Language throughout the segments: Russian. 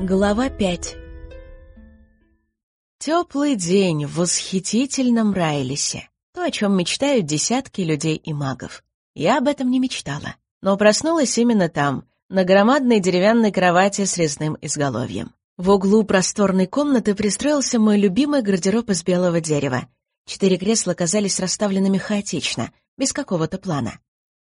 Глава 5 Теплый день в восхитительном Райлисе. То, о чем мечтают десятки людей и магов. Я об этом не мечтала, но проснулась именно там, на громадной деревянной кровати с резным изголовьем. В углу просторной комнаты пристроился мой любимый гардероб из белого дерева. Четыре кресла казались расставленными хаотично, без какого-то плана.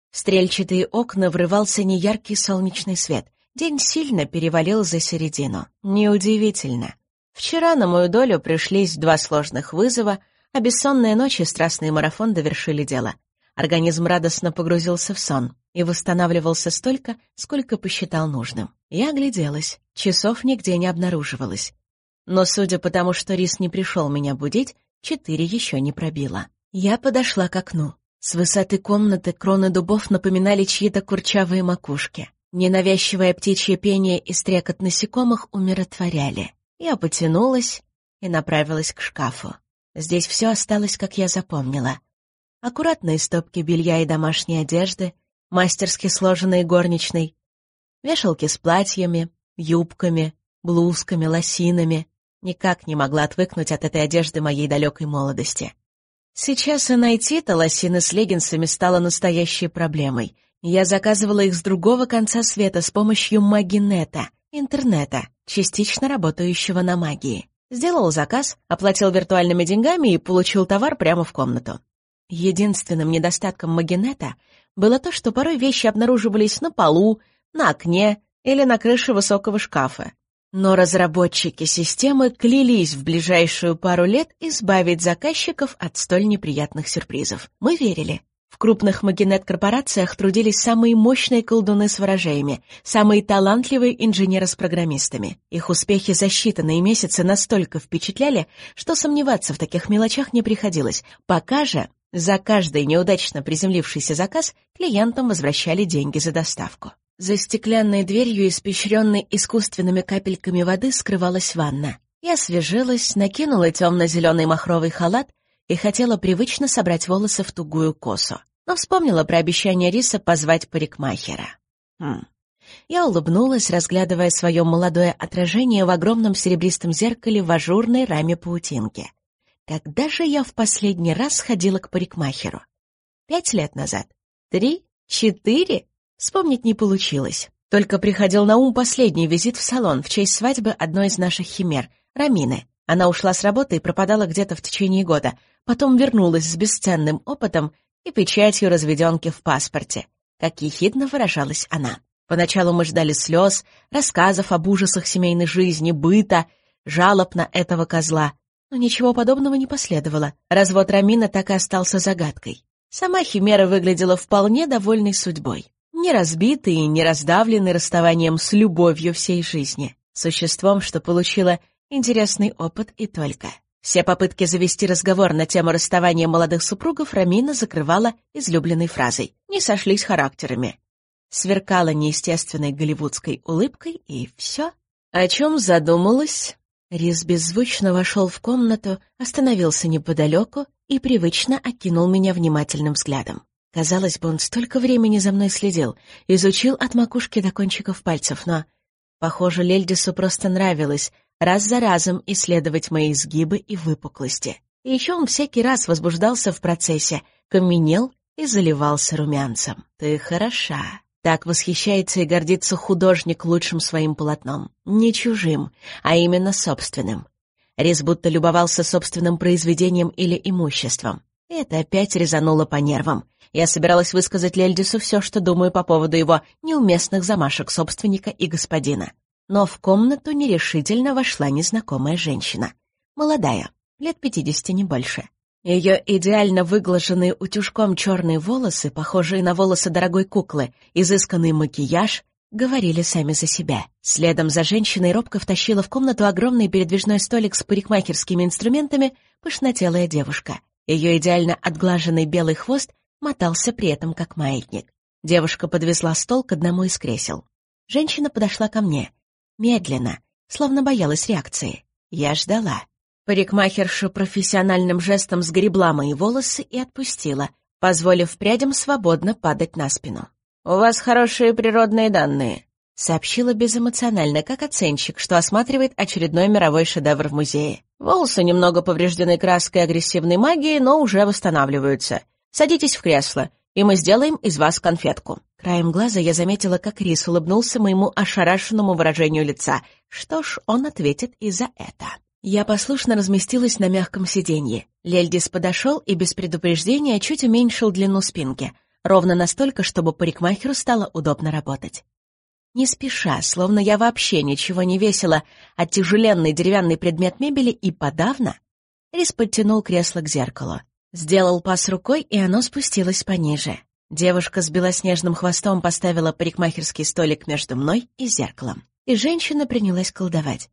В стрельчатые окна врывался неяркий солнечный свет. День сильно перевалил за середину. Неудивительно. Вчера на мою долю пришлись два сложных вызова, а бессонная ночь и страстный марафон довершили дело. Организм радостно погрузился в сон и восстанавливался столько, сколько посчитал нужным. Я огляделась, часов нигде не обнаруживалось. Но судя по тому, что Рис не пришел меня будить, четыре еще не пробило. Я подошла к окну. С высоты комнаты кроны дубов напоминали чьи-то курчавые макушки. Ненавязчивое птичье пение и стрекот насекомых умиротворяли. Я потянулась и направилась к шкафу. Здесь все осталось, как я запомнила. Аккуратные стопки белья и домашней одежды, мастерски сложенные горничной, вешалки с платьями, юбками, блузками, лосинами. Никак не могла отвыкнуть от этой одежды моей далекой молодости. Сейчас и найти-то лосины с леггинсами стало настоящей проблемой. Я заказывала их с другого конца света с помощью магинета, интернета, частично работающего на магии. Сделал заказ, оплатил виртуальными деньгами и получил товар прямо в комнату. Единственным недостатком магинета было то, что порой вещи обнаруживались на полу, на окне или на крыше высокого шкафа. Но разработчики системы клялись в ближайшую пару лет избавить заказчиков от столь неприятных сюрпризов. Мы верили. В крупных магинет-корпорациях трудились самые мощные колдуны с ворожеями, самые талантливые инженеры с программистами. Их успехи за считанные месяцы настолько впечатляли, что сомневаться в таких мелочах не приходилось. Пока же за каждый неудачно приземлившийся заказ клиентам возвращали деньги за доставку. За стеклянной дверью, испещренной искусственными капельками воды, скрывалась ванна. Я освежилась, накинула темно-зеленый махровый халат и хотела привычно собрать волосы в тугую косу, но вспомнила про обещание Риса позвать парикмахера. Хм. Я улыбнулась, разглядывая свое молодое отражение в огромном серебристом зеркале в ажурной раме паутинки. Когда же я в последний раз ходила к парикмахеру? Пять лет назад? Три? Четыре? Вспомнить не получилось. Только приходил на ум последний визит в салон в честь свадьбы одной из наших химер, Рамины. Она ушла с работы и пропадала где-то в течение года, потом вернулась с бесценным опытом и печатью разведенки в паспорте, как ехидно выражалась она. Поначалу мы ждали слез, рассказов об ужасах семейной жизни, быта, жалоб на этого козла. Но ничего подобного не последовало. Развод Рамина так и остался загадкой. Сама Химера выглядела вполне довольной судьбой. Не разбитой и не раздавленной расставанием с любовью всей жизни. Существом, что получило интересный опыт и только. Все попытки завести разговор на тему расставания молодых супругов Рамина закрывала излюбленной фразой «не сошлись характерами». Сверкала неестественной голливудской улыбкой, и все. О чем задумалась? Рис беззвучно вошел в комнату, остановился неподалеку и привычно окинул меня внимательным взглядом. Казалось бы, он столько времени за мной следил, изучил от макушки до кончиков пальцев, но, похоже, Лельдису просто нравилось раз за разом исследовать мои изгибы и выпуклости. И еще он всякий раз возбуждался в процессе, каменел и заливался румянцем. «Ты хороша». Так восхищается и гордится художник лучшим своим полотном. Не чужим, а именно собственным. Рис будто любовался собственным произведением или имуществом. Это опять резануло по нервам. Я собиралась высказать Лельдису все, что думаю по поводу его неуместных замашек собственника и господина. Но в комнату нерешительно вошла незнакомая женщина. Молодая, лет пятидесяти не больше. Ее идеально выглаженные утюжком черные волосы, похожие на волосы дорогой куклы, изысканный макияж, говорили сами за себя. Следом за женщиной робко втащила в комнату огромный передвижной столик с парикмахерскими инструментами пышнотелая девушка. Ее идеально отглаженный белый хвост мотался при этом как маятник. Девушка подвезла стол к одному из кресел. Женщина подошла ко мне. Медленно, словно боялась реакции. Я ждала. Парикмахерша профессиональным жестом сгребла мои волосы и отпустила, позволив прядям свободно падать на спину. «У вас хорошие природные данные. сообщила безэмоционально, как оценщик, что осматривает очередной мировой шедевр в музее. Волосы немного повреждены краской агрессивной магии, но уже восстанавливаются. Садитесь в кресло, и мы сделаем из вас конфетку. Краем глаза я заметила, как Рис улыбнулся моему ошарашенному выражению лица. Что ж, он ответит и за это. Я послушно разместилась на мягком сиденье. Лельдис подошел и без предупреждения чуть уменьшил длину спинки, ровно настолько, чтобы парикмахеру стало удобно работать. Не спеша, словно я вообще ничего не весила, оттяжеленный деревянный предмет мебели и подавно, Рис подтянул кресло к зеркалу. Сделал пас рукой, и оно спустилось пониже. Девушка с белоснежным хвостом поставила парикмахерский столик между мной и зеркалом. И женщина принялась колдовать.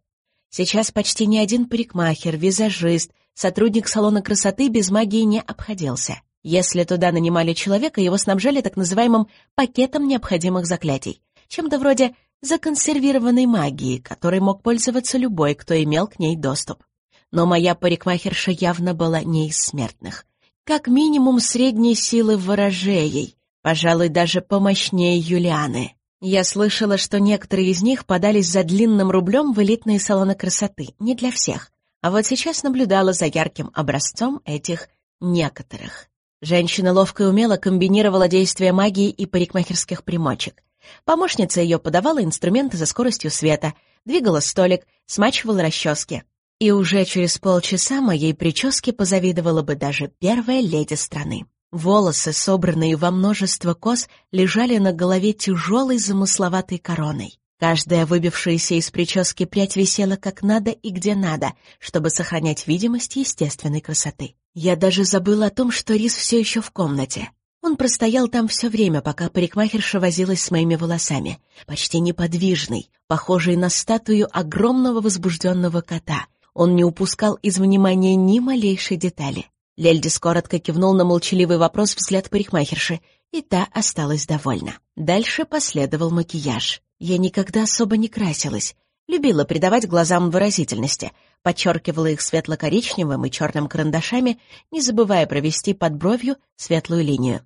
Сейчас почти ни один парикмахер, визажист, сотрудник салона красоты без магии не обходился. Если туда нанимали человека, его снабжали так называемым пакетом необходимых заклятий, чем-то вроде законсервированной магии, которой мог пользоваться любой, кто имел к ней доступ. Но моя парикмахерша явно была не из смертных. Как минимум средней силы ворожеей, пожалуй, даже помощнее Юлианы. Я слышала, что некоторые из них подались за длинным рублем в элитные салоны красоты, не для всех. А вот сейчас наблюдала за ярким образцом этих некоторых. Женщина ловко и умело комбинировала действия магии и парикмахерских примочек. Помощница ее подавала инструменты за скоростью света, двигала столик, смачивала расчески. И уже через полчаса моей прическе позавидовала бы даже первая леди страны. Волосы, собранные во множество кос, лежали на голове тяжелой замысловатой короной. Каждая выбившаяся из прически прядь висела как надо и где надо, чтобы сохранять видимость естественной красоты. Я даже забыла о том, что Рис все еще в комнате. Он простоял там все время, пока парикмахерша возилась с моими волосами, почти неподвижный, похожий на статую огромного возбужденного кота. Он не упускал из внимания ни малейшей детали. Лельдис коротко кивнул на молчаливый вопрос взгляд парикмахерши, и та осталась довольна. Дальше последовал макияж. Я никогда особо не красилась. Любила придавать глазам выразительности, подчеркивала их светло-коричневым и черным карандашами, не забывая провести под бровью светлую линию.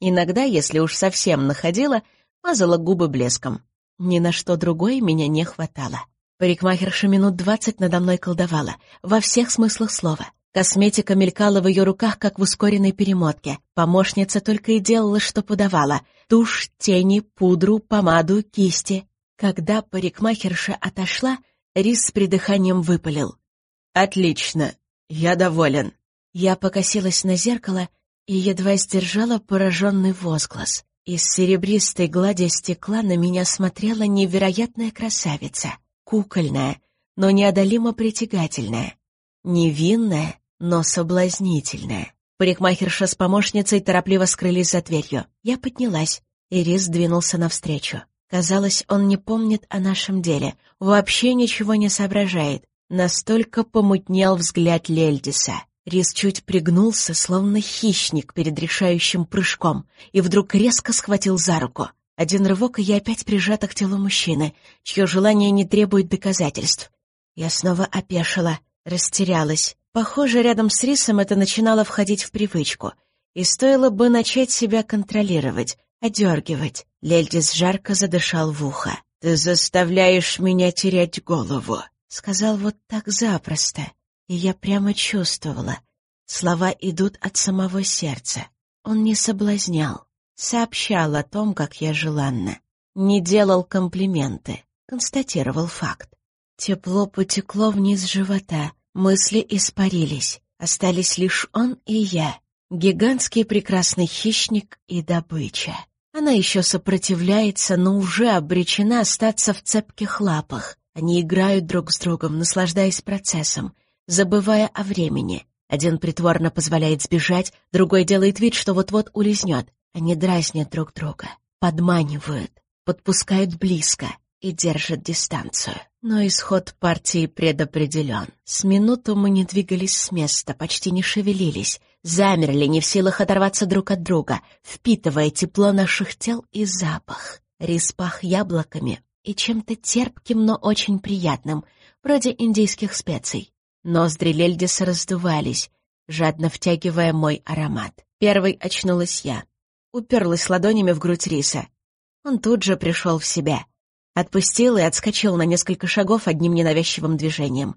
Иногда, если уж совсем находила, мазала губы блеском. Ни на что другое меня не хватало. Парикмахерша минут двадцать надо мной колдовала, во всех смыслах слова — Косметика мелькала в ее руках, как в ускоренной перемотке. Помощница только и делала, что подавала. Тушь, тени, пудру, помаду, кисти. Когда парикмахерша отошла, Рис с придыханием выпалил. «Отлично, я доволен». Я покосилась на зеркало и едва сдержала пораженный возглас. Из серебристой глади стекла на меня смотрела невероятная красавица, кукольная, но неодолимо притягательная. Невинная, но соблазнительная. Парикмахерша с помощницей торопливо скрылись за дверью. Я поднялась. Ирис двинулся навстречу. Казалось, он не помнит о нашем деле, вообще ничего не соображает. Настолько помутнел взгляд Лельдиса. Рис чуть пригнулся, словно хищник перед решающим прыжком, и вдруг резко схватил за руку. Один рывок, и я опять прижата к телу мужчины, чье желание не требует доказательств. Я снова опешила. Растерялась. Похоже, рядом с рисом это начинало входить в привычку. И стоило бы начать себя контролировать, одергивать. Лельдис жарко задышал в ухо. «Ты заставляешь меня терять голову», — сказал вот так запросто. И я прямо чувствовала. Слова идут от самого сердца. Он не соблазнял, сообщал о том, как я желанна. Не делал комплименты, констатировал факт. Тепло потекло вниз живота, Мысли испарились. Остались лишь он и я. Гигантский прекрасный хищник и добыча. Она еще сопротивляется, но уже обречена остаться в цепких лапах. Они играют друг с другом, наслаждаясь процессом, забывая о времени. Один притворно позволяет сбежать, другой делает вид, что вот-вот улизнет. Они дразнят друг друга, подманивают, подпускают близко и держат дистанцию. Но исход партии предопределен. С минуту мы не двигались с места, почти не шевелились, замерли, не в силах оторваться друг от друга, впитывая тепло наших тел и запах. Рис пах яблоками и чем-то терпким, но очень приятным, вроде индийских специй. Ноздри Лельдиса раздувались, жадно втягивая мой аромат. Первой очнулась я. Уперлась ладонями в грудь Риса. Он тут же пришел в себя — Отпустил и отскочил на несколько шагов одним ненавязчивым движением.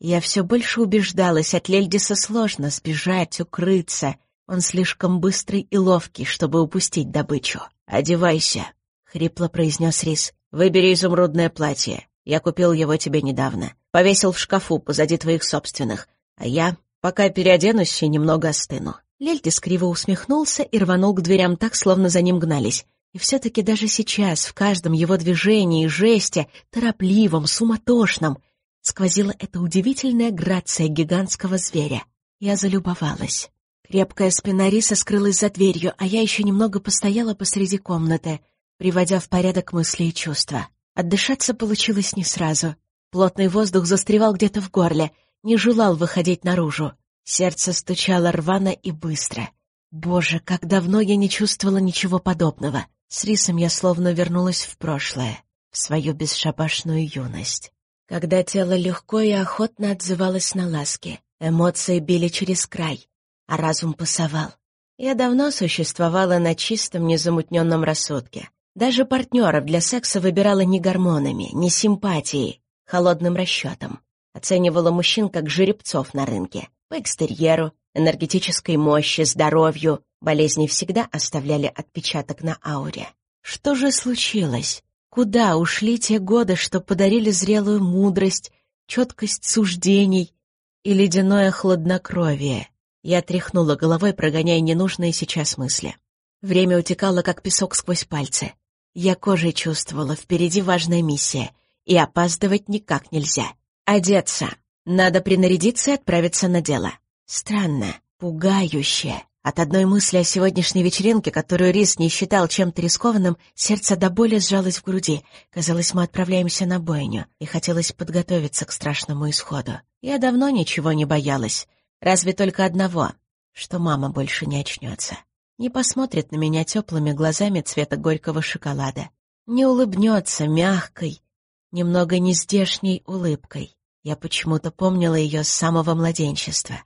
Я все больше убеждалась, от Лельдиса сложно сбежать, укрыться. Он слишком быстрый и ловкий, чтобы упустить добычу. «Одевайся», — хрипло произнес Рис. «Выбери изумрудное платье. Я купил его тебе недавно. Повесил в шкафу позади твоих собственных. А я пока переоденусь и немного остыну». Лельдис криво усмехнулся и рванул к дверям так, словно за ним гнались. И все-таки даже сейчас, в каждом его движении и жесте, торопливом, суматошном, сквозила эта удивительная грация гигантского зверя. Я залюбовалась. Крепкая спина Риса скрылась за дверью, а я еще немного постояла посреди комнаты, приводя в порядок мысли и чувства. Отдышаться получилось не сразу. Плотный воздух застревал где-то в горле, не желал выходить наружу. Сердце стучало рвано и быстро. Боже, как давно я не чувствовала ничего подобного. С рисом я словно вернулась в прошлое, в свою бесшабашную юность. Когда тело легко и охотно отзывалось на ласки, эмоции били через край, а разум пасовал. Я давно существовала на чистом, незамутненном рассудке. Даже партнеров для секса выбирала не гормонами, не симпатией, холодным расчетом. Оценивала мужчин как жеребцов на рынке, по экстерьеру, энергетической мощи, здоровью, Болезни всегда оставляли отпечаток на ауре. Что же случилось? Куда ушли те годы, что подарили зрелую мудрость, четкость суждений и ледяное хладнокровие? Я тряхнула головой, прогоняя ненужные сейчас мысли. Время утекало, как песок сквозь пальцы. Я кожей чувствовала, впереди важная миссия, и опаздывать никак нельзя. Одеться. Надо принарядиться и отправиться на дело. Странно, пугающе. От одной мысли о сегодняшней вечеринке, которую Рис не считал чем-то рискованным, сердце до боли сжалось в груди. Казалось, мы отправляемся на бойню, и хотелось подготовиться к страшному исходу. Я давно ничего не боялась, разве только одного, что мама больше не очнется. Не посмотрит на меня теплыми глазами цвета горького шоколада. Не улыбнется мягкой, немного нездешней улыбкой. Я почему-то помнила ее с самого младенчества.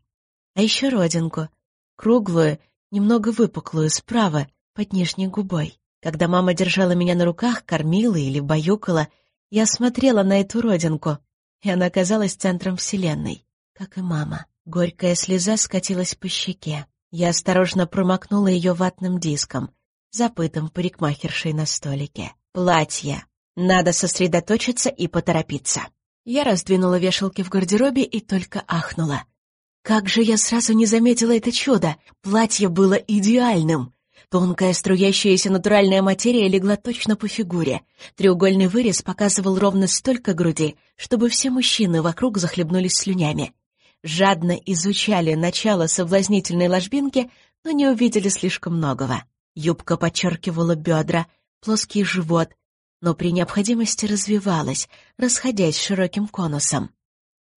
А еще родинку — круглую, немного выпуклую справа, под нижней губой. Когда мама держала меня на руках, кормила или баюкала, я смотрела на эту родинку, и она казалась центром вселенной, как и мама. Горькая слеза скатилась по щеке. Я осторожно промокнула ее ватным диском, запытым парикмахершей на столике. Платье. Надо сосредоточиться и поторопиться. Я раздвинула вешалки в гардеробе и только ахнула. Как же я сразу не заметила это чудо! Платье было идеальным! Тонкая струящаяся натуральная материя легла точно по фигуре. Треугольный вырез показывал ровно столько груди, чтобы все мужчины вокруг захлебнулись слюнями. Жадно изучали начало соблазнительной ложбинки, но не увидели слишком многого. Юбка подчеркивала бедра, плоский живот, но при необходимости развивалась, расходясь широким конусом.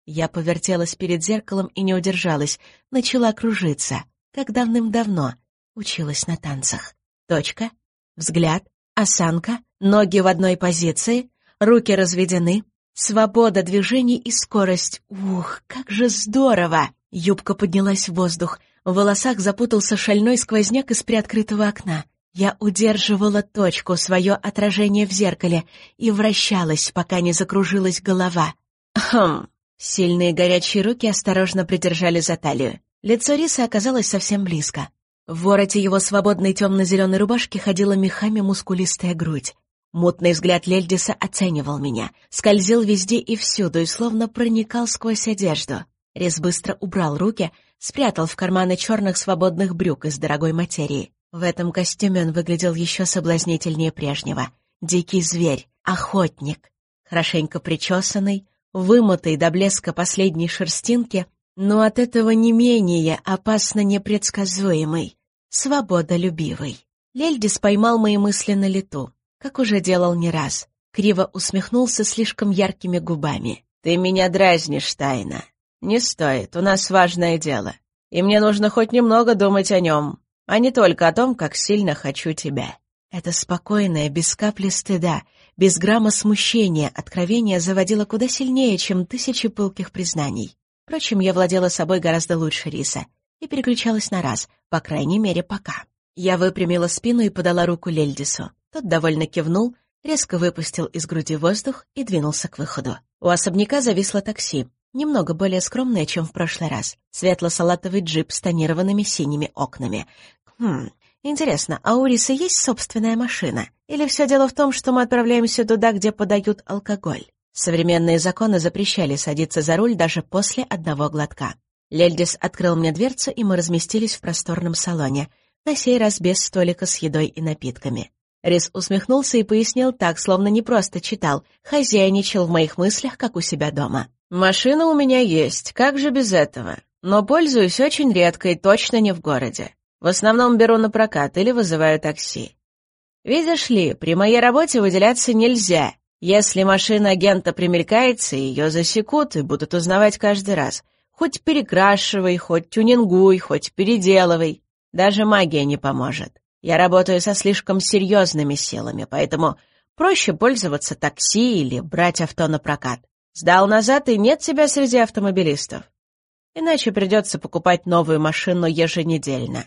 Я повертелась перед зеркалом и не удержалась, начала кружиться, как давным-давно училась на танцах. Точка, взгляд, осанка, ноги в одной позиции, руки разведены, свобода движений и скорость. Ух, как же здорово! Юбка поднялась в воздух, в волосах запутался шальной сквозняк из приоткрытого окна. Я удерживала точку, свое отражение в зеркале, и вращалась, пока не закружилась голова. Хм, Сильные горячие руки осторожно придержали за талию. Лицо Риса оказалось совсем близко. В вороте его свободной темно-зеленой рубашки ходила мехами мускулистая грудь. Мутный взгляд Лельдиса оценивал меня, скользил везде и всюду и словно проникал сквозь одежду. Рис быстро убрал руки, спрятал в карманы черных свободных брюк из дорогой материи. В этом костюме он выглядел еще соблазнительнее прежнего. Дикий зверь, охотник, хорошенько причесанный, вымытой до блеска последней шерстинки, но от этого не менее опасно непредсказуемый, свободолюбивый. Лельдис поймал мои мысли на лету, как уже делал не раз. Криво усмехнулся слишком яркими губами. «Ты меня дразнишь, тайна. Не стоит, у нас важное дело. И мне нужно хоть немного думать о нем, а не только о том, как сильно хочу тебя». Это спокойное, без капли стыда, без грамма смущения откровение заводило куда сильнее, чем тысячи пылких признаний. Впрочем, я владела собой гораздо лучше Риса и переключалась на раз, по крайней мере, пока. Я выпрямила спину и подала руку Лельдису. Тот довольно кивнул, резко выпустил из груди воздух и двинулся к выходу. У особняка зависло такси, немного более скромное, чем в прошлый раз. Светло-салатовый джип с тонированными синими окнами. Хм, интересно, а у Рисы есть собственная машина? Или все дело в том, что мы отправляемся туда, где подают алкоголь? Современные законы запрещали садиться за руль даже после одного глотка. Лельдис открыл мне дверцу, и мы разместились в просторном салоне, на сей раз без столика с едой и напитками. Рис усмехнулся и пояснил так, словно не просто читал, хозяйничал в моих мыслях, как у себя дома. «Машина у меня есть, как же без этого? Но пользуюсь очень редко и точно не в городе. В основном беру на прокат или вызываю такси. Видишь ли, при моей работе выделяться нельзя. Если машина агента примелькается, ее засекут и будут узнавать каждый раз. Хоть перекрашивай, хоть тюнингуй, хоть переделывай. Даже магия не поможет. Я работаю со слишком серьезными силами, поэтому проще пользоваться такси или брать авто на прокат. Сдал назад, и нет тебя среди автомобилистов. Иначе придется покупать новую машину еженедельно.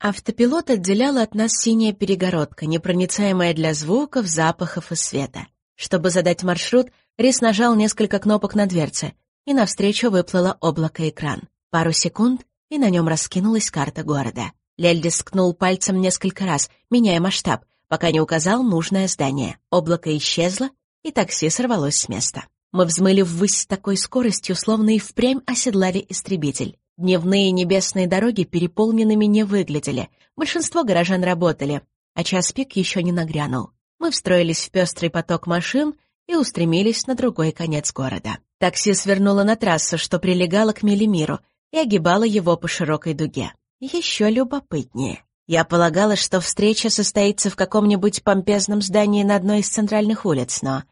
Автопилот отделяла от нас синяя перегородка, непроницаемая для звуков, запахов и света. Чтобы задать маршрут, Рис нажал несколько кнопок на дверце, и навстречу выплыло облако-экран. Пару секунд, и на нем раскинулась карта города. Лельдис ткнул пальцем несколько раз, меняя масштаб, пока не указал нужное здание. Облако исчезло, и такси сорвалось с места. Мы взмыли ввысь с такой скоростью, словно и впрямь оседлали истребитель. Дневные небесные дороги переполненными не выглядели. Большинство горожан работали, а час пик еще не нагрянул. Мы встроились в пестрый поток машин и устремились на другой конец города. Такси свернуло на трассу, что прилегало к Мелимиру, и огибало его по широкой дуге еще любопытнее. Я полагала, что встреча состоится в каком-нибудь помпезном здании на одной из центральных улиц, но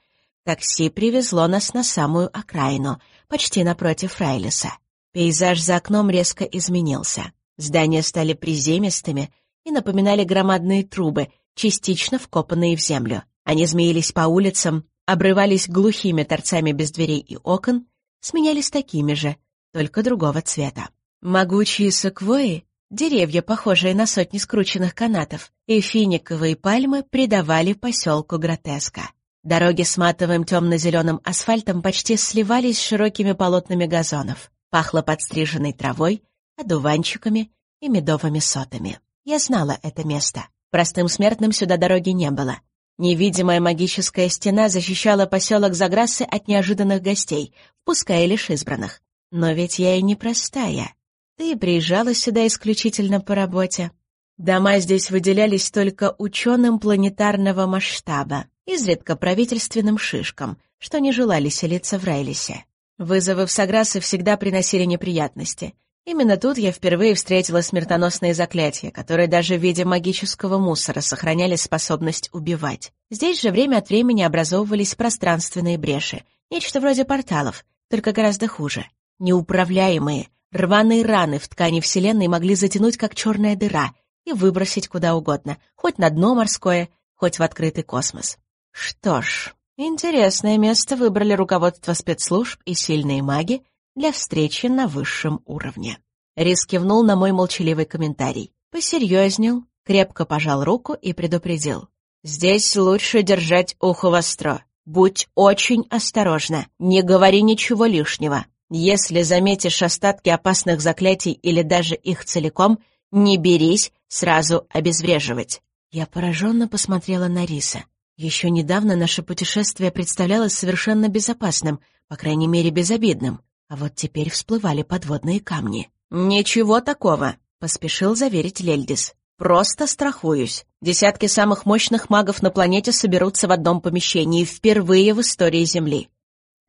такси привезло нас на самую окраину, почти напротив Райлиса. Пейзаж за окном резко изменился. Здания стали приземистыми и напоминали громадные трубы, частично вкопанные в землю. Они змеились по улицам, обрывались глухими торцами без дверей и окон, сменялись такими же, только другого цвета. Могучие саквои Деревья, похожие на сотни скрученных канатов, и финиковые пальмы придавали поселку гротеска. Дороги с матовым темно-зеленым асфальтом почти сливались с широкими полотнами газонов. Пахло подстриженной травой, одуванчиками и медовыми сотами. Я знала это место. Простым смертным сюда дороги не было. Невидимая магическая стена защищала поселок Заграссы от неожиданных гостей, пускай лишь избранных. Но ведь я и не простая. Ты приезжала сюда исключительно по работе. Дома здесь выделялись только ученым планетарного масштаба, изредка правительственным шишкам, что не желали селиться в Райлисе. Вызовы в Саграсы всегда приносили неприятности. Именно тут я впервые встретила смертоносные заклятия, которые даже в виде магического мусора сохраняли способность убивать. Здесь же время от времени образовывались пространственные бреши, нечто вроде порталов, только гораздо хуже. Неуправляемые — Рваные раны в ткани Вселенной могли затянуть, как черная дыра, и выбросить куда угодно, хоть на дно морское, хоть в открытый космос. Что ж, интересное место выбрали руководство спецслужб и сильные маги для встречи на высшем уровне. Рис кивнул на мой молчаливый комментарий. Посерьезнел, крепко пожал руку и предупредил. «Здесь лучше держать ухо востро. Будь очень осторожна, не говори ничего лишнего. Если заметишь остатки опасных заклятий или даже их целиком, не берись сразу обезвреживать. Я пораженно посмотрела на Риса. Еще недавно наше путешествие представлялось совершенно безопасным, по крайней мере, безобидным. А вот теперь всплывали подводные камни. «Ничего такого», — поспешил заверить Лельдис. «Просто страхуюсь. Десятки самых мощных магов на планете соберутся в одном помещении впервые в истории Земли.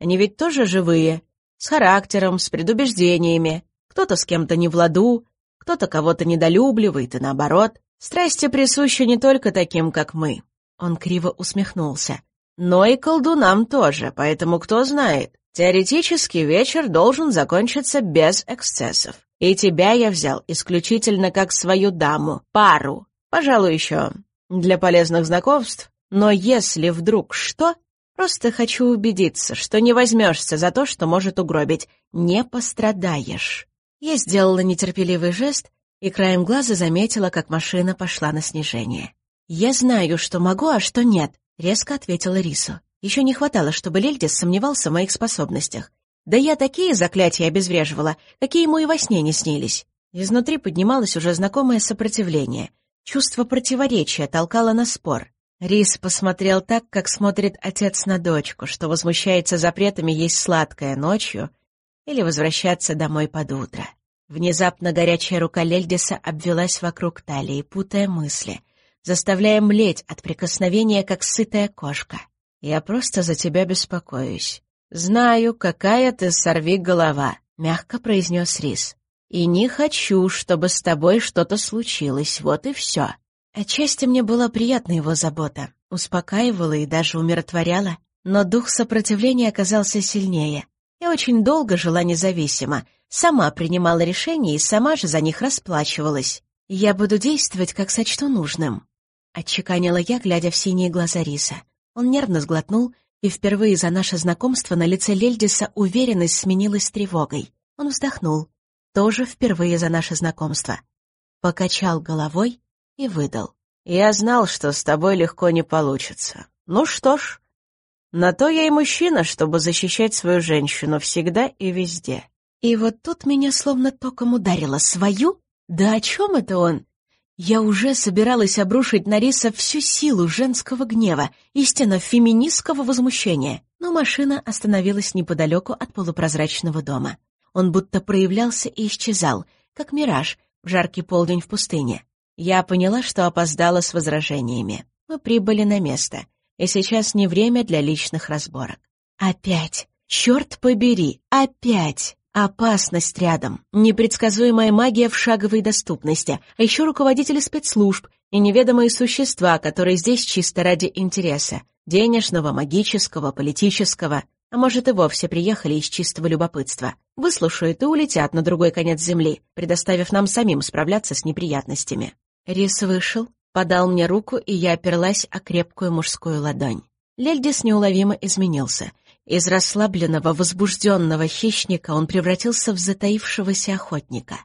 Они ведь тоже живые, с характером, с предубеждениями. Кто-то с кем-то не в ладу, кто-то кого-то недолюбливает и наоборот. Страсти присущи не только таким, как мы. Он криво усмехнулся. Но и колдунам тоже, поэтому кто знает. Теоретически вечер должен закончиться без эксцессов. И тебя я взял исключительно как свою даму, пару. Пожалуй, еще для полезных знакомств. Но если вдруг что, Просто хочу убедиться, что не возьмешься за то, что может угробить. Не пострадаешь. Я сделала нетерпеливый жест и краем глаза заметила, как машина пошла на снижение. Я знаю, что могу, а что нет. резко ответила Рису. Еще не хватало, чтобы Лельдис сомневался в моих способностях. Да я такие заклятия обезвреживала, какие ему и во сне не снились. Изнутри поднималось уже знакомое сопротивление. Чувство противоречия толкало на спор. Рис посмотрел так, как смотрит отец на дочку, что возмущается запретами есть сладкое ночью или возвращаться домой под утро. Внезапно горячая рука Лельдиса обвелась вокруг талии, путая мысли, заставляя млеть от прикосновения, как сытая кошка. «Я просто за тебя беспокоюсь. Знаю, какая ты сорви голова», — мягко произнес Рис. «И не хочу, чтобы с тобой что-то случилось, вот и все». Отчасти мне была приятна его забота, успокаивала и даже умиротворяла, но дух сопротивления оказался сильнее. Я очень долго жила независимо, сама принимала решения и сама же за них расплачивалась. «Я буду действовать, как сочту нужным», — отчеканила я, глядя в синие глаза Риса. Он нервно сглотнул, и впервые за наше знакомство на лице Лельдиса уверенность сменилась тревогой. Он вздохнул. Тоже впервые за наше знакомство. Покачал головой и выдал. «Я знал, что с тобой легко не получится. Ну что ж, на то я и мужчина, чтобы защищать свою женщину всегда и везде». И вот тут меня словно током ударило. Свою? Да о чем это он? Я уже собиралась обрушить на Риса всю силу женского гнева, истинно феминистского возмущения, но машина остановилась неподалеку от полупрозрачного дома. Он будто проявлялся и исчезал, как мираж в жаркий полдень в пустыне. Я поняла, что опоздала с возражениями. Мы прибыли на место, и сейчас не время для личных разборок. Опять! Черт побери! Опять! Опасность рядом, непредсказуемая магия в шаговой доступности, а еще руководители спецслужб и неведомые существа, которые здесь чисто ради интереса. Денежного, магического, политического. А может, и вовсе приехали из чистого любопытства. Выслушают и улетят на другой конец земли, предоставив нам самим справляться с неприятностями. Рис вышел, подал мне руку, и я оперлась о крепкую мужскую ладонь. Лельдис неуловимо изменился — из расслабленного, возбужденного хищника он превратился в затаившегося охотника.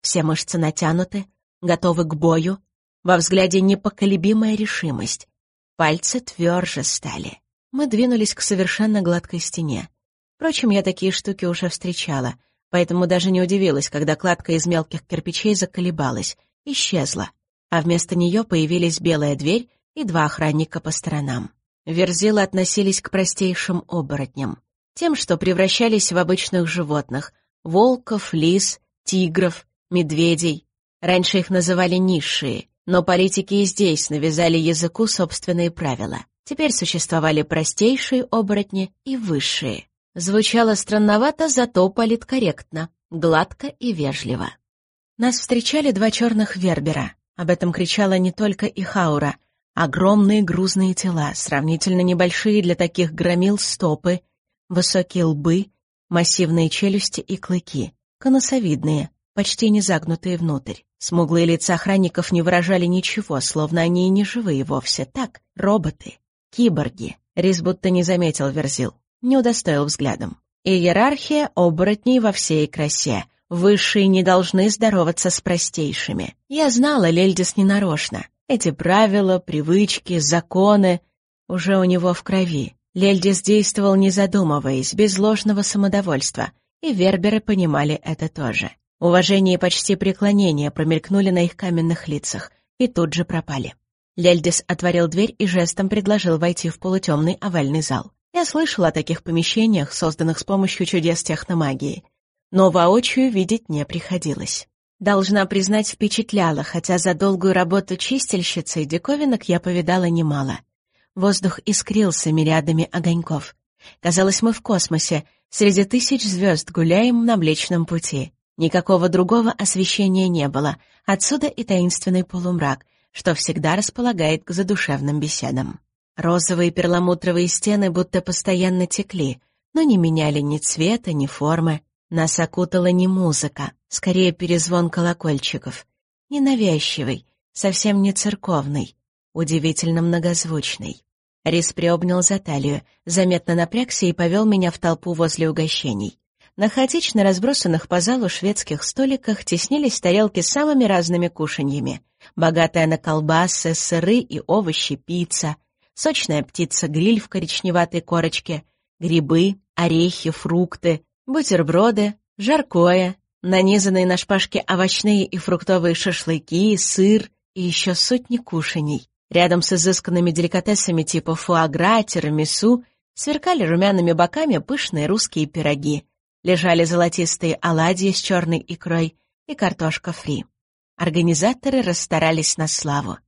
Все мышцы натянуты, готовы к бою, во взгляде непоколебимая решимость. Пальцы тверже стали. Мы двинулись к совершенно гладкой стене. Впрочем, я такие штуки уже встречала, поэтому даже не удивилась, когда кладка из мелких кирпичей заколебалась, исчезла, а вместо нее появились белая дверь и два охранника по сторонам. Верзилы относились к простейшим оборотням, тем, что превращались в обычных животных — волков, лис, тигров, медведей. Раньше их называли низшие, но политики и здесь навязали языку собственные правила. Теперь существовали простейшие оборотни и высшие. Звучало странновато, зато политкорректно, гладко и вежливо. Нас встречали два черных вербера. Об этом кричала не только Ихаура — Огромные грузные тела, сравнительно небольшие для таких громил стопы, высокие лбы, массивные челюсти и клыки, конусовидные, почти не загнутые внутрь. Смуглые лица охранников не выражали ничего, словно они и не живые вовсе. Так, роботы, киборги. Рис будто не заметил Верзил, не удостоил взглядом. Иерархия оборотней во всей красе. Высшие не должны здороваться с простейшими. Я знала Лельдис ненарочно. Эти правила, привычки, законы уже у него в крови. Лельдис действовал не задумываясь, без ложного самодовольства, и верберы понимали это тоже. Уважение и почти преклонение промелькнули на их каменных лицах и тут же пропали. Лельдис отворил дверь и жестом предложил войти в полутемный овальный зал. Я слышал о таких помещениях, созданных с помощью чудес техномагии, но воочию видеть не приходилось. Должна признать, впечатляла, хотя за долгую работу чистильщицей диковинок я повидала немало. Воздух искрился мириадами огоньков. Казалось, мы в космосе, среди тысяч звезд гуляем на Млечном пути. Никакого другого освещения не было, отсюда и таинственный полумрак, что всегда располагает к задушевным беседам. Розовые перламутровые стены будто постоянно текли, но не меняли ни цвета, ни формы. Нас окутала не музыка, скорее перезвон колокольчиков. Ненавязчивый, совсем не церковный, удивительно многозвучный. Рис приобнял за талию, заметно напрягся и повел меня в толпу возле угощений. На хаотично разбросанных по залу шведских столиках теснились тарелки с самыми разными кушаньями. Богатая на колбасы, сыры и овощи пицца, сочная птица-гриль в коричневатой корочке, грибы, орехи, фрукты, бутерброды, жаркое, нанизанные на шпажки овощные и фруктовые шашлыки, сыр и еще сотни кушаний. Рядом с изысканными деликатесами типа фуагра, тирамису сверкали румяными боками пышные русские пироги. Лежали золотистые оладьи с черной икрой и картошка фри. Организаторы расстарались на славу.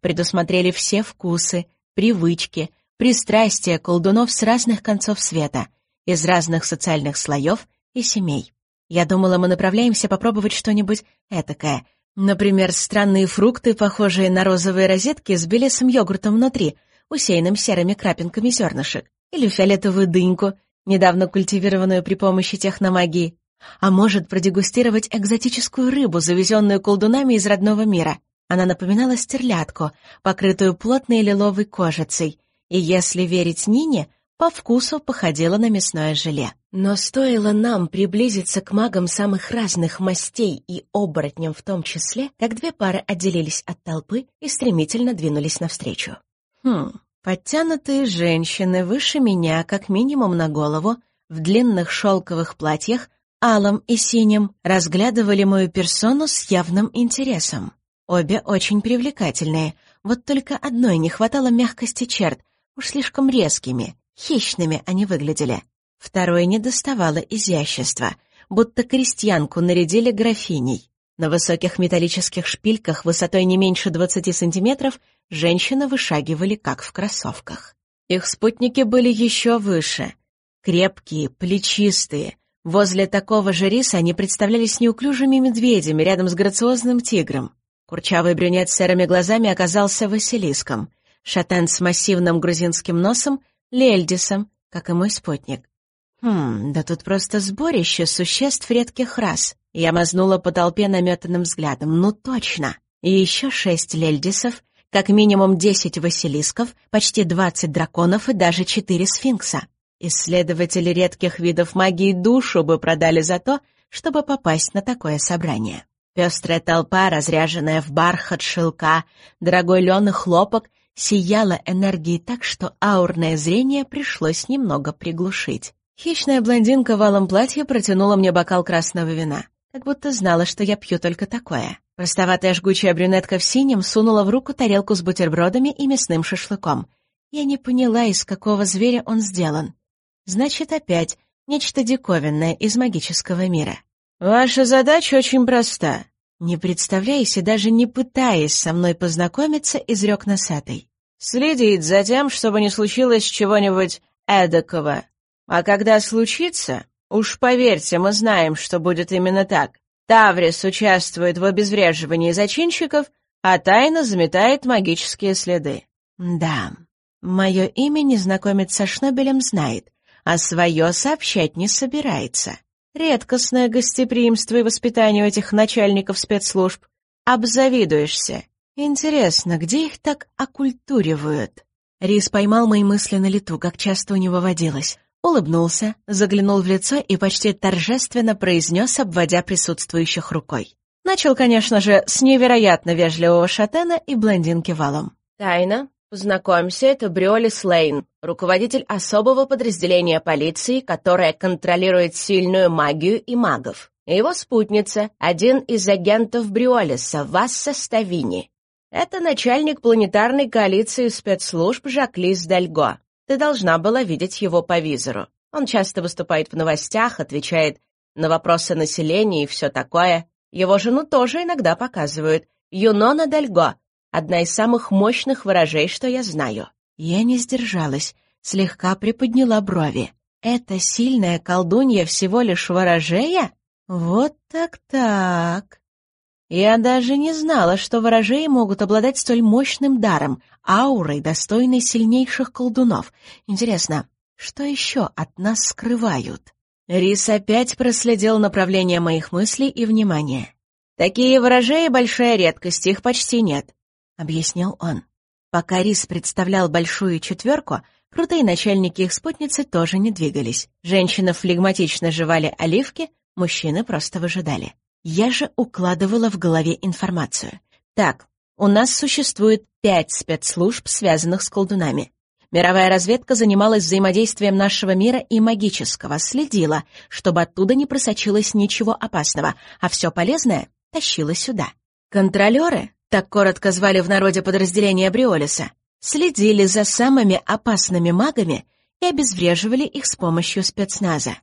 Предусмотрели все вкусы, привычки, пристрастия колдунов с разных концов света, из разных социальных слоев и семей. Я думала, мы направляемся попробовать что-нибудь этакое. Например, странные фрукты, похожие на розовые розетки с белесым йогуртом внутри, усеянным серыми крапинками зернышек. Или фиолетовую дыньку, недавно культивированную при помощи техномагии. А может продегустировать экзотическую рыбу, завезенную колдунами из родного мира. Она напоминала стерлядку, покрытую плотной лиловой кожицей, и, если верить Нине, по вкусу походила на мясное желе. Но стоило нам приблизиться к магам самых разных мастей и оборотням в том числе, как две пары отделились от толпы и стремительно двинулись навстречу. Хм, подтянутые женщины выше меня как минимум на голову, в длинных шелковых платьях, алом и синим, разглядывали мою персону с явным интересом. Обе очень привлекательные, вот только одной не хватало мягкости черт, уж слишком резкими, хищными они выглядели. Второй не доставало изящества, будто крестьянку нарядили графиней. На высоких металлических шпильках высотой не меньше 20 сантиметров женщины вышагивали, как в кроссовках. Их спутники были еще выше. Крепкие, плечистые, Возле такого же риса они представлялись неуклюжими медведями рядом с грациозным тигром. Курчавый брюнет с серыми глазами оказался Василиском, шатен с массивным грузинским носом — Лельдисом, как и мой спутник. Хм, да тут просто сборище существ редких рас. Я мазнула по толпе наметанным взглядом. Ну точно! И еще шесть лельдисов, как минимум десять василисков, почти двадцать драконов и даже четыре сфинкса. Исследователи редких видов магии душу бы продали за то, чтобы попасть на такое собрание. Пестрая толпа, разряженная в бархат, шелка, дорогой лен и хлопок, сияла энергией так, что аурное зрение пришлось немного приглушить. Хищная блондинка в алом платье протянула мне бокал красного вина, как будто знала, что я пью только такое. Простоватая жгучая брюнетка в синем сунула в руку тарелку с бутербродами и мясным шашлыком. Я не поняла, из какого зверя он сделан. Значит, опять нечто диковинное из магического мира. «Ваша задача очень проста. Не представляясь и даже не пытаясь со мной познакомиться, изрек носатый. Следить за тем, чтобы не случилось чего-нибудь эдакого. А когда случится, уж поверьте, мы знаем, что будет именно так. Таврис участвует в обезвреживании зачинщиков, а тайно заметает магические следы. Да, мое имя незнакомец со Шнобелем знает, а свое сообщать не собирается. Редкостное гостеприимство и воспитание у этих начальников спецслужб. Обзавидуешься. Интересно, где их так окультуривают? Рис поймал мои мысли на лету, как часто у него водилось. Улыбнулся, заглянул в лицо и почти торжественно произнес, обводя присутствующих рукой. Начал, конечно же, с невероятно вежливого шатена и блондинки валом. «Тайна, Познакомься, это Бриолис Лейн, руководитель особого подразделения полиции, которое контролирует сильную магию и магов. Его спутница, один из агентов Бриолиса, Васса Ставини. Это начальник планетарной коалиции спецслужб Жаклис Дальго. Ты должна была видеть его по визору. Он часто выступает в новостях, отвечает на вопросы населения и все такое. Его жену тоже иногда показывают. Юнона Дальго, Одна из самых мощных ворожей, что я знаю. Я не сдержалась, слегка приподняла брови. Это сильная колдунья всего лишь ворожея? Вот так-так. Я даже не знала, что ворожеи могут обладать столь мощным даром, аурой, достойной сильнейших колдунов. Интересно, что еще от нас скрывают? Рис опять проследил направление моих мыслей и внимания. Такие ворожеи — большая редкость, их почти нет объяснил он. Пока Рис представлял большую четверку, крутые начальники их спутницы тоже не двигались. Женщины флегматично жевали оливки, мужчины просто выжидали. Я же укладывала в голове информацию. Так, у нас существует пять спецслужб, связанных с колдунами. Мировая разведка занималась взаимодействием нашего мира и магического, следила, чтобы оттуда не просочилось ничего опасного, а все полезное тащила сюда. Контролеры, так коротко звали в народе подразделения Бриолиса, следили за самыми опасными магами и обезвреживали их с помощью спецназа.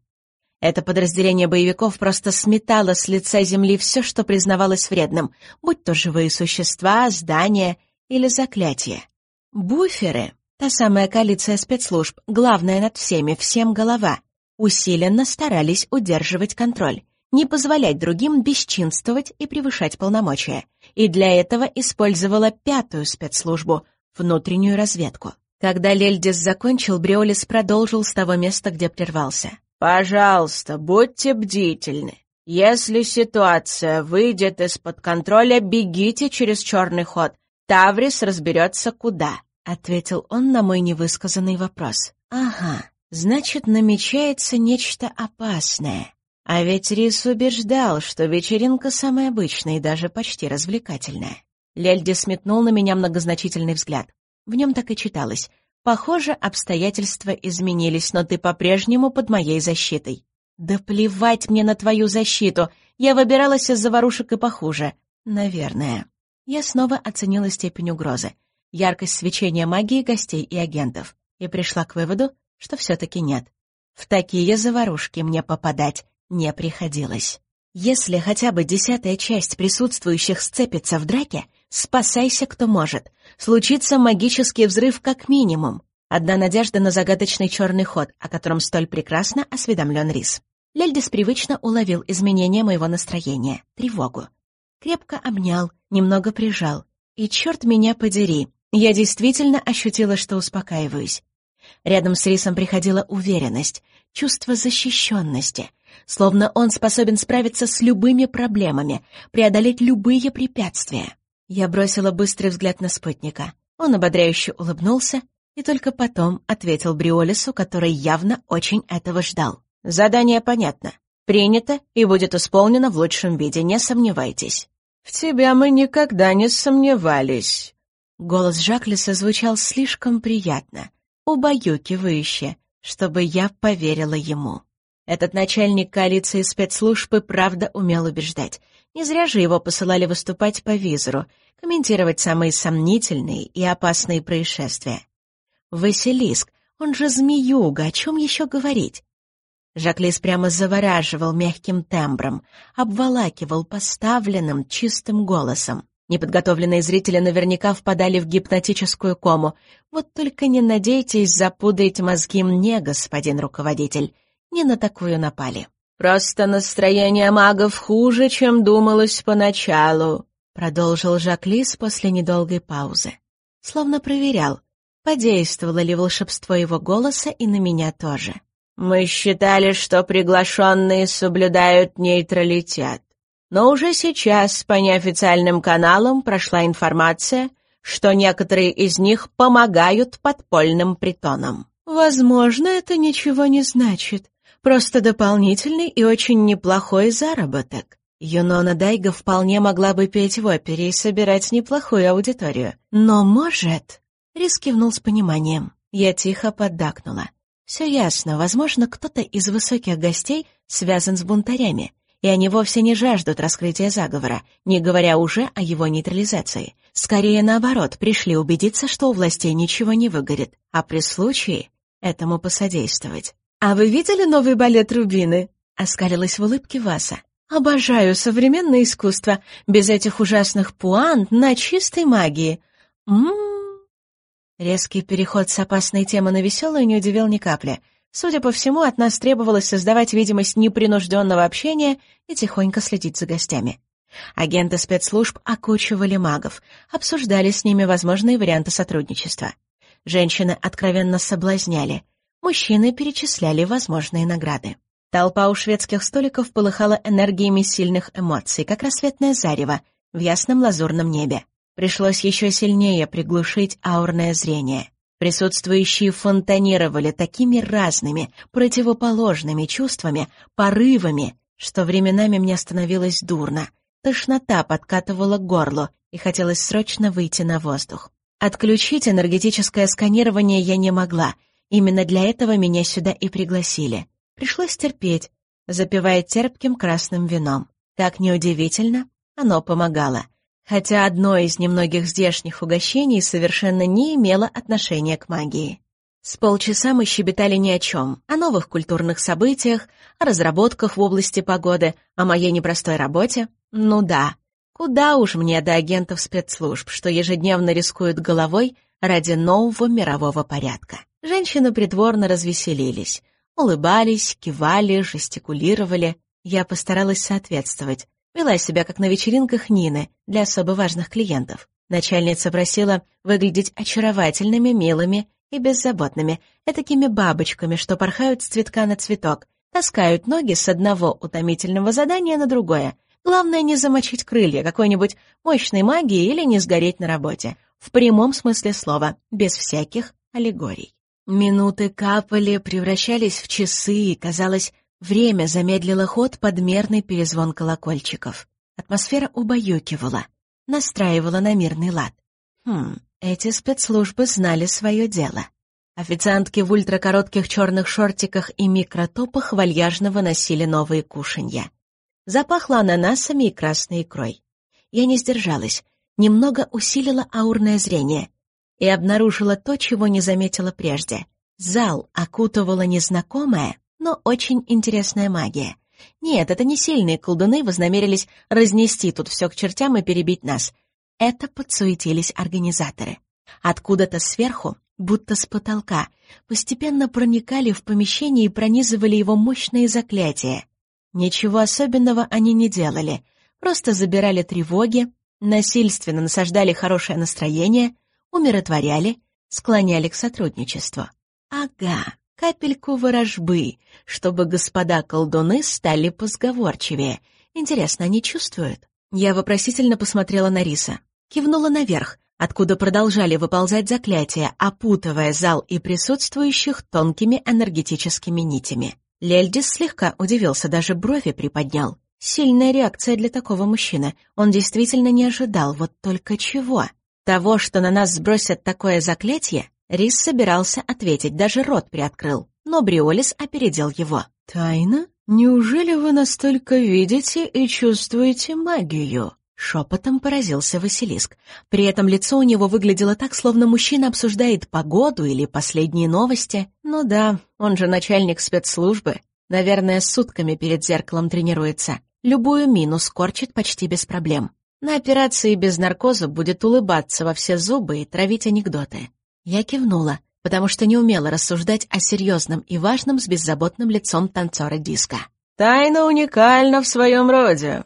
Это подразделение боевиков просто сметало с лица земли все, что признавалось вредным, будь то живые существа, здания или заклятия. Буферы, та самая коалиция спецслужб, главная над всеми, всем голова, усиленно старались удерживать контроль, не позволять другим бесчинствовать и превышать полномочия, и для этого использовала пятую спецслужбу — внутреннюю разведку. Когда Лельдис закончил, Бриолис продолжил с того места, где прервался. «Пожалуйста, будьте бдительны. Если ситуация выйдет из-под контроля, бегите через черный ход. Таврис разберется куда», — ответил он на мой невысказанный вопрос. «Ага, значит, намечается нечто опасное. А ведь Рис убеждал, что вечеринка самая обычная и даже почти развлекательная». Лельди сметнул на меня многозначительный взгляд. В нем так и читалось. Похоже, обстоятельства изменились, но ты по-прежнему под моей защитой. Да плевать мне на твою защиту. Я выбиралась из заварушек и похуже. Наверное. Я снова оценила степень угрозы, яркость свечения магии гостей и агентов, и пришла к выводу, что все-таки нет. В такие заварушки мне попадать не приходилось. Если хотя бы десятая часть присутствующих сцепится в драке, спасайся кто может. Случится магический взрыв как минимум. Одна надежда на загадочный черный ход, о котором столь прекрасно осведомлен Рис. Лельдис привычно уловил изменение моего настроения, тревогу. Крепко обнял, немного прижал. И черт меня подери, я действительно ощутила, что успокаиваюсь. Рядом с Рисом приходила уверенность, чувство защищенности, словно он способен справиться с любыми проблемами, преодолеть любые препятствия. Я бросила быстрый взгляд на спутника. Он ободряюще улыбнулся и только потом ответил Бриолису, который явно очень этого ждал. «Задание понятно. Принято и будет исполнено в лучшем виде, не сомневайтесь». «В тебя мы никогда не сомневались». Голос Жаклиса звучал слишком приятно, убаюкивающе, чтобы я поверила ему. Этот начальник коалиции спецслужб и правда умел убеждать. Не зря же его посылали выступать по визору, комментировать самые сомнительные и опасные происшествия. Василиск, он же змеюга, о чем еще говорить? Жаклис прямо завораживал мягким тембром, обволакивал поставленным чистым голосом. Неподготовленные зрители наверняка впадали в гипнотическую кому. Вот только не надейтесь запудрить мозги мне, господин руководитель. Не на такую напали. «Просто настроение магов хуже, чем думалось поначалу», — продолжил Жаклис после недолгой паузы. Словно проверял, Подействовало ли волшебство его голоса и на меня тоже. «Мы считали, что приглашенные соблюдают нейтралитет. Но уже сейчас по неофициальным каналам прошла информация, что некоторые из них помогают подпольным притонам. Возможно, это ничего не значит. Просто дополнительный и очень неплохой заработок. Юнона Дайга вполне могла бы петь в опере и собирать неплохую аудиторию. Но может... Рис кивнул с пониманием. Я тихо поддакнула. Все ясно, возможно, кто-то из высоких гостей связан с бунтарями, и они вовсе не жаждут раскрытия заговора, не говоря уже о его нейтрализации. Скорее наоборот, пришли убедиться, что у властей ничего не выгорит, а при случае этому посодействовать. «А вы видели новый балет «Рубины»?» — оскалилась в улыбке Васа. «Обожаю современное искусство, без этих ужасных пуант на чистой магии. Ммм, Резкий переход с опасной темы на веселую не удивил ни капли. Судя по всему, от нас требовалось создавать видимость непринужденного общения и тихонько следить за гостями. Агенты спецслужб окучивали магов, обсуждали с ними возможные варианты сотрудничества. Женщины откровенно соблазняли, мужчины перечисляли возможные награды. Толпа у шведских столиков полыхала энергиями сильных эмоций, как рассветное зарево в ясном лазурном небе. Пришлось еще сильнее приглушить аурное зрение. Присутствующие фонтанировали такими разными, противоположными чувствами, порывами, что временами мне становилось дурно. Тошнота подкатывала к горлу, и хотелось срочно выйти на воздух. Отключить энергетическое сканирование я не могла. Именно для этого меня сюда и пригласили. Пришлось терпеть, запивая терпким красным вином. Как неудивительно, оно помогало. Хотя одно из немногих здешних угощений совершенно не имело отношения к магии. С полчаса мы щебетали ни о чем, о новых культурных событиях, о разработках в области погоды, о моей непростой работе. Ну да, Куда уж мне до агентов спецслужб, что ежедневно рискуют головой ради нового мирового порядка. Женщины притворно развеселились, улыбались, кивали, жестикулировали. Я постаралась соответствовать. Вела себя, как на вечеринках Нины, для особо важных клиентов. Начальница просила выглядеть очаровательными, милыми и беззаботными, этакими бабочками, что порхают с цветка на цветок, таскают ноги с одного утомительного задания на другое — Главное не замочить крылья какой-нибудь мощной магии или не сгореть на работе. В прямом смысле слова, без всяких аллегорий. Минуты капали, превращались в часы, и, казалось, время замедлило ход подмерный перезвон колокольчиков. Атмосфера убаюкивала, настраивала на мирный лад. Хм, эти спецслужбы знали свое дело. Официантки в ультракоротких черных шортиках и микротопах вальяжно выносили новые кушанья. Запахло ананасами и красной икрой. Я не сдержалась, немного усилила аурное зрение и обнаружила то, чего не заметила прежде. Зал окутывала незнакомая, но очень интересная магия. Нет, это не сильные колдуны вознамерились разнести тут все к чертям и перебить нас. Это подсуетились организаторы. Откуда-то сверху, будто с потолка, постепенно проникали в помещение и пронизывали его мощные заклятия. Ничего особенного они не делали, просто забирали тревоги, насильственно насаждали хорошее настроение, умиротворяли, склоняли к сотрудничеству. Ага, капельку ворожбы, чтобы господа колдуны стали позговорчивее. Интересно, они чувствуют? Я вопросительно посмотрела на Риса. Кивнула наверх, откуда продолжали выползать заклятия, опутывая зал и присутствующих тонкими энергетическими нитями. Лельдис слегка удивился, даже брови приподнял. Сильная реакция для такого мужчины. Он действительно не ожидал, вот только чего. Того, что на нас сбросят такое заклятие, Рис собирался ответить, даже рот приоткрыл. Но Бриолис опередил его. «Тайна? Неужели вы настолько видите и чувствуете магию?» Шепотом поразился Василиск. При этом лицо у него выглядело так, словно мужчина обсуждает погоду или последние новости. Ну да, он же начальник спецслужбы. Наверное, сутками перед зеркалом тренируется. Любую мину скорчит почти без проблем. На операции без наркоза будет улыбаться во все зубы и травить анекдоты. Я кивнула, потому что не умела рассуждать о серьезном и важном с беззаботным лицом танцора диска. «Тайна уникальна в своем роде»,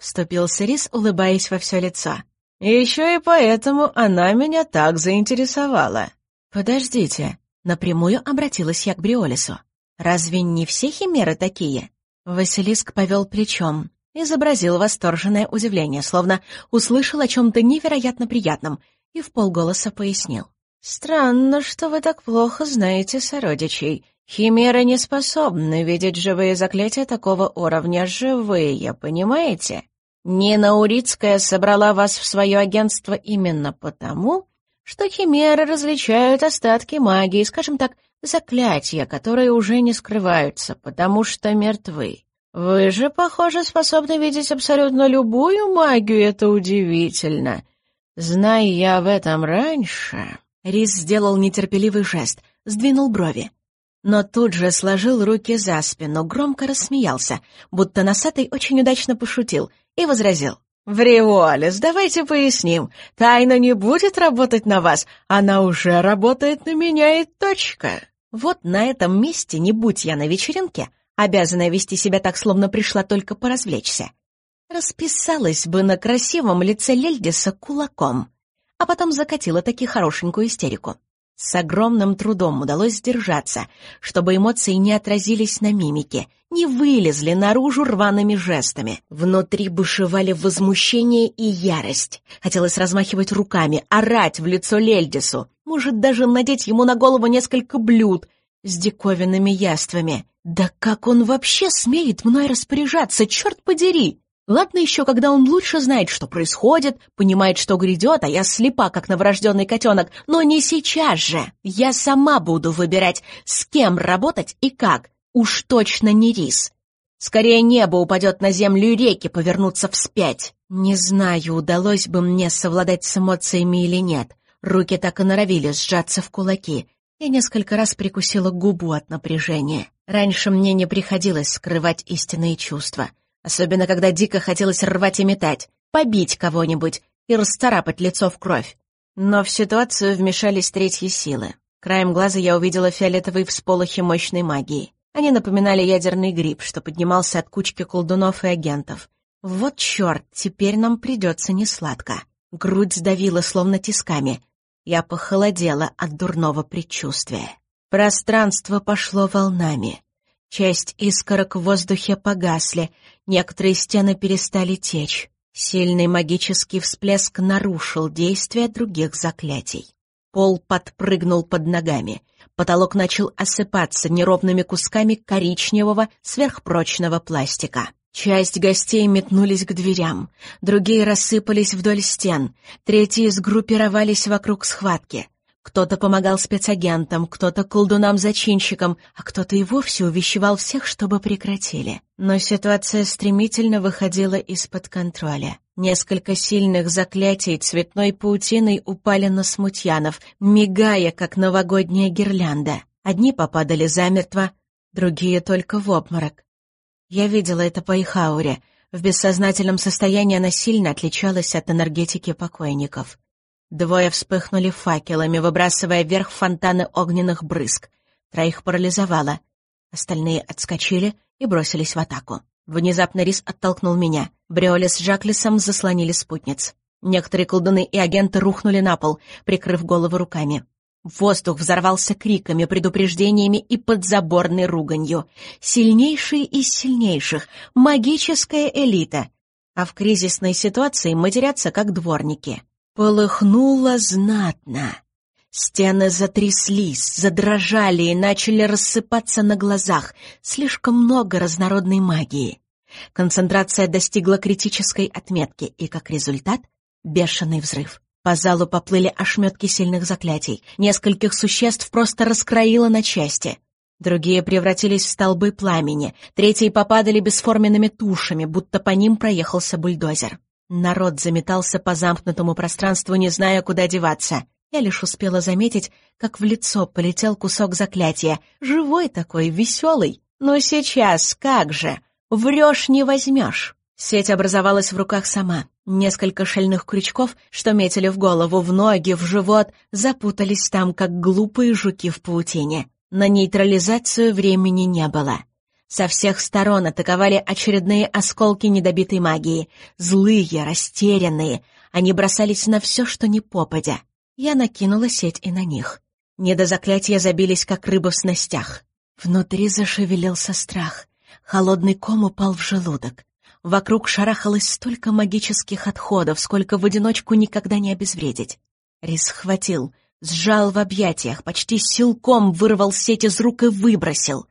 Вступился Рис, улыбаясь во все лицо. «Еще и поэтому она меня так заинтересовала». «Подождите», — напрямую обратилась я к Бриолису. «Разве не все химеры такие?» Василиск повел плечом, изобразил восторженное удивление, словно услышал о чем-то невероятно приятном, и в полголоса пояснил. «Странно, что вы так плохо знаете сородичей. Химеры не способны видеть живые заклятия такого уровня живые, понимаете? Нина Урицкая собрала вас в свое агентство именно потому, что химеры различают остатки магии, скажем так, заклятия, которые уже не скрываются, потому что мертвы. Вы же, похоже, способны видеть абсолютно любую магию, это удивительно. Зная я об этом раньше...» Рис сделал нетерпеливый жест, сдвинул брови. Но тут же сложил руки за спину, громко рассмеялся, будто носатый очень удачно пошутил, и возразил. «Вриолис, давайте поясним. Тайна не будет работать на вас, она уже работает на меня и точка». Вот на этом месте, не будь я на вечеринке, обязанная вести себя так, словно пришла только поразвлечься, расписалась бы на красивом лице Лельдиса кулаком, а потом закатила таки хорошенькую истерику. С огромным трудом удалось сдержаться, чтобы эмоции не отразились на мимике, не вылезли наружу рваными жестами. Внутри бушевали возмущение и ярость. Хотелось размахивать руками, орать в лицо Лельдису, может, даже надеть ему на голову несколько блюд с диковинными яствами. Да как он вообще смеет мной распоряжаться, черт подери! Ладно еще, когда он лучше знает, что происходит, понимает, что грядет, а я слепа, как новорожденный котенок. Но не сейчас же. Я сама буду выбирать, с кем работать и как. Уж точно не рис. Скорее небо упадет на землю и реки повернутся вспять. Не знаю, удалось бы мне совладать с эмоциями или нет. Руки так и норовили сжаться в кулаки. Я несколько раз прикусила губу от напряжения. Раньше мне не приходилось скрывать истинные чувства. Особенно, когда дико хотелось рвать и метать, побить кого-нибудь и расцарапать лицо в кровь. Но в ситуацию вмешались третьи силы. Краем глаза я увидела фиолетовые всполохи мощной магии. Они напоминали ядерный гриб, что поднимался от кучки колдунов и агентов. Вот черт, теперь нам придется несладко. Грудь сдавила, словно тисками. Я похолодела от дурного предчувствия. Пространство пошло волнами. Часть искорок в воздухе погасли, некоторые стены перестали течь. Сильный магический всплеск нарушил действие других заклятий. Пол подпрыгнул под ногами. Потолок начал осыпаться неровными кусками коричневого сверхпрочного пластика. Часть гостей метнулись к дверям, другие рассыпались вдоль стен, третьи сгруппировались вокруг схватки. Кто-то помогал спецагентам, кто-то колдунам-зачинщикам, а кто-то и вовсе увещевал всех, чтобы прекратили. Но ситуация стремительно выходила из-под контроля. Несколько сильных заклятий цветной паутиной упали на смутьянов, мигая, как новогодняя гирлянда. Одни попадали замертво, другие только в обморок. Я видела это по их ауре. В бессознательном состоянии она сильно отличалась от энергетики покойников. Двое вспыхнули факелами, выбрасывая вверх фонтаны огненных брызг. Троих парализовало. Остальные отскочили и бросились в атаку. Внезапно Рис оттолкнул меня. Бриоли с Жаклисом заслонили спутниц. Некоторые колдуны и агенты рухнули на пол, прикрыв головы руками. Воздух взорвался криками, предупреждениями и подзаборной руганью. Сильнейшие из сильнейших, магическая элита. А в кризисной ситуации матерятся как дворники. Полыхнуло знатно. Стены затряслись, задрожали и начали рассыпаться на глазах. Слишком много разнородной магии. Концентрация достигла критической отметки, и как результат — бешеный взрыв. По залу поплыли ошметки сильных заклятий. Нескольких существ просто раскроило на части. Другие превратились в столбы пламени, третьи попадали бесформенными тушами, будто по ним проехался бульдозер. Народ заметался по замкнутому пространству, не зная, куда деваться. Я лишь успела заметить, как в лицо полетел кусок заклятия. Живой такой, веселый. Но сейчас как же? Врешь не возьмешь. Сеть образовалась в руках сама. Несколько шальных крючков, что метили в голову, в ноги, в живот, запутались там, как глупые жуки в паутине. На нейтрализацию времени не было. Со всех сторон атаковали очередные осколки недобитой магии. Злые, растерянные. Они бросались на все, что не попадя. Я накинула сеть и на них. Недозаклятия забились, как рыбы в снастях. Внутри зашевелился страх. Холодный ком упал в желудок. Вокруг шарахалось столько магических отходов, сколько в одиночку никогда не обезвредить. Рис схватил, сжал в объятиях, почти силком вырвал сеть из рук и выбросил.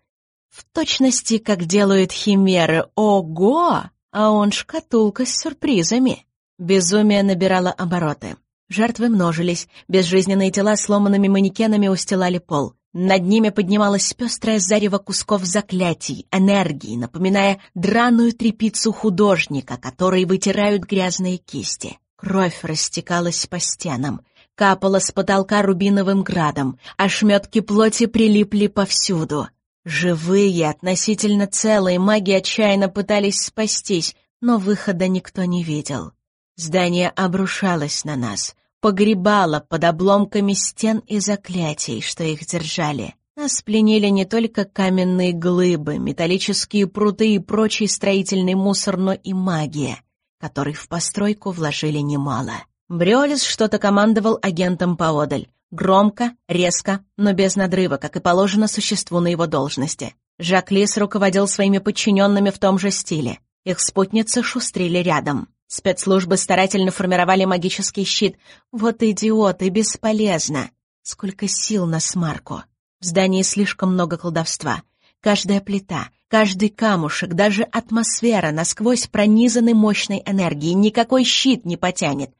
В точности, как делают химеры. Ого! А он шкатулка с сюрпризами. Безумие набирало обороты. Жертвы множились, безжизненные тела сломанными манекенами устилали пол. Над ними поднималась пестрая зарево кусков заклятий, энергии, напоминая драную трепицу художника, который вытирают грязные кисти. Кровь растекалась по стенам, капала с потолка рубиновым градом, ошметки плоти прилипли повсюду. Живые, относительно целые маги отчаянно пытались спастись, но выхода никто не видел. Здание обрушалось на нас, погребала под обломками стен и заклятий, что их держали. Нас пленили не только каменные глыбы, металлические пруты и прочий строительный мусор, но и магия, которой в постройку вложили немало. Бриолис что-то командовал агентом поодаль. Громко, резко, но без надрыва, как и положено существу на его должности. Жак Лис руководил своими подчиненными в том же стиле. Их спутницы шустрили рядом. Спецслужбы старательно формировали магический щит. Вот идиоты, бесполезно. Сколько сил на смарку. В здании слишком много колдовства. Каждая плита, Каждый камушек, даже атмосфера насквозь пронизаны мощной энергией, никакой щит не потянет.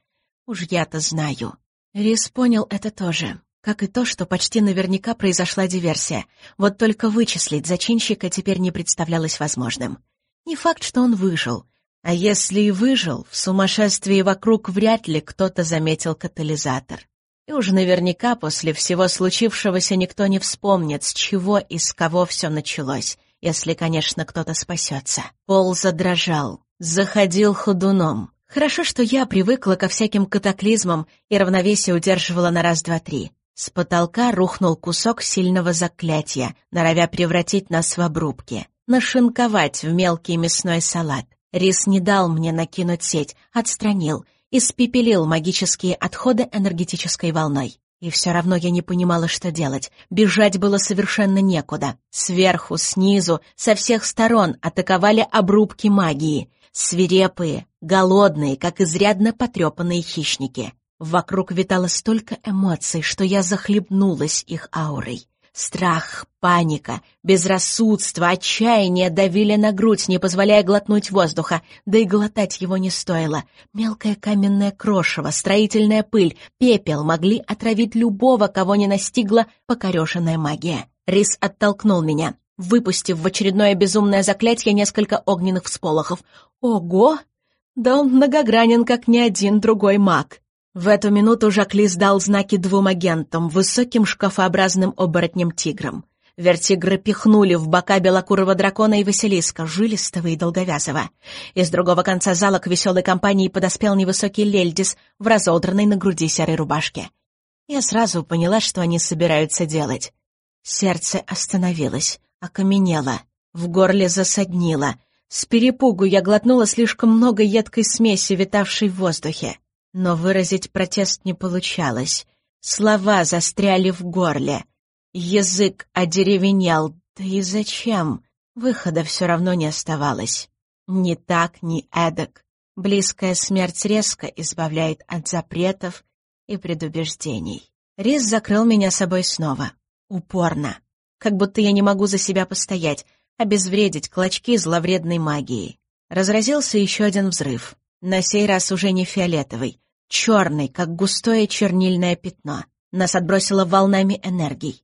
Уж я-то знаю. Рис понял это тоже, как и то, что почти наверняка произошла диверсия. Вот только вычислить зачинщика теперь не представлялось возможным. Не факт, что он выжил. А если и выжил, в сумасшествии вокруг вряд ли кто-то заметил катализатор. И уж наверняка после всего случившегося никто не вспомнит, с чего и с кого все началось, если, конечно, кто-то спасется. Пол задрожал, заходил ходуном. Хорошо, что я привыкла ко всяким катаклизмам и равновесие удерживала на раз-два-три. С потолка рухнул кусок сильного заклятия, норовя превратить нас в обрубки, нашинковать в мелкий мясной салат. Рис не дал мне накинуть сеть, отстранил, испепелил магические отходы энергетической волной. И все равно я не понимала, что делать. Бежать было совершенно некуда. Сверху, снизу, со всех сторон атаковали обрубки магии. Свирепые, голодные, как изрядно потрепанные хищники. Вокруг витало столько эмоций, что я захлебнулась их аурой. Страх, паника, безрассудство, отчаяние давили на грудь, не позволяя глотнуть воздуха, да и глотать его не стоило. Мелкое каменное крошево, строительная пыль, пепел могли отравить любого, кого не настигла покореженная магия. Рис оттолкнул меня, выпустив в очередное безумное заклятие несколько огненных всполохов. Ого! Да он многогранен, как ни один другой маг. В эту минуту Жакли сдал знаки двум агентам, высоким шкафообразным оборотнем-тиграм. Вертигры пихнули в бока белокурого дракона и Василиска, жилистого и долговязого. Из другого конца зала к веселой компании подоспел невысокий Лельдис в разодранной на груди серой рубашке. Я сразу поняла, что они собираются делать. Сердце остановилось, окаменело, в горле засаднило. С перепугу я глотнула слишком много едкой смеси, витавшей в воздухе. Но выразить протест не получалось. Слова застряли в горле. Язык одеревенел. Да и зачем? Выхода все равно не оставалось. Ни так, ни эдак. Близкая смерть резко избавляет от запретов и предубеждений. Рис закрыл меня собой снова. Упорно. Как будто я не могу за себя постоять, обезвредить клочки зловредной магии. Разразился еще один взрыв. На сей раз уже не фиолетовый, черный, как густое чернильное пятно. Нас отбросило волнами энергий.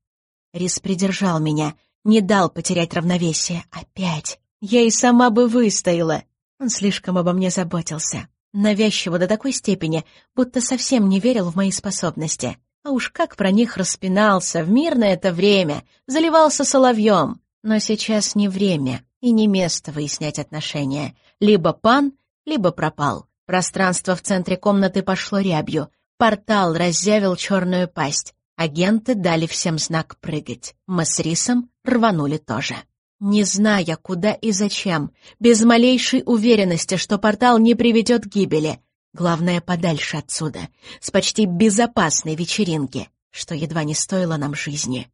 Рис придержал меня, не дал потерять равновесие. Опять. Я и сама бы выстояла. Он слишком обо мне заботился. Навязчиво до такой степени, будто совсем не верил в мои способности. А уж как про них распинался в мирное это время, заливался соловьем. Но сейчас не время и не место выяснять отношения. Либо пан, либо пропал. Пространство в центре комнаты пошло рябью. Портал разъявил черную пасть. Агенты дали всем знак прыгать. Мы с Рисом рванули тоже. Не зная, куда и зачем, без малейшей уверенности, что портал не приведет к гибели. Главное, подальше отсюда, с почти безопасной вечеринки, что едва не стоило нам жизни.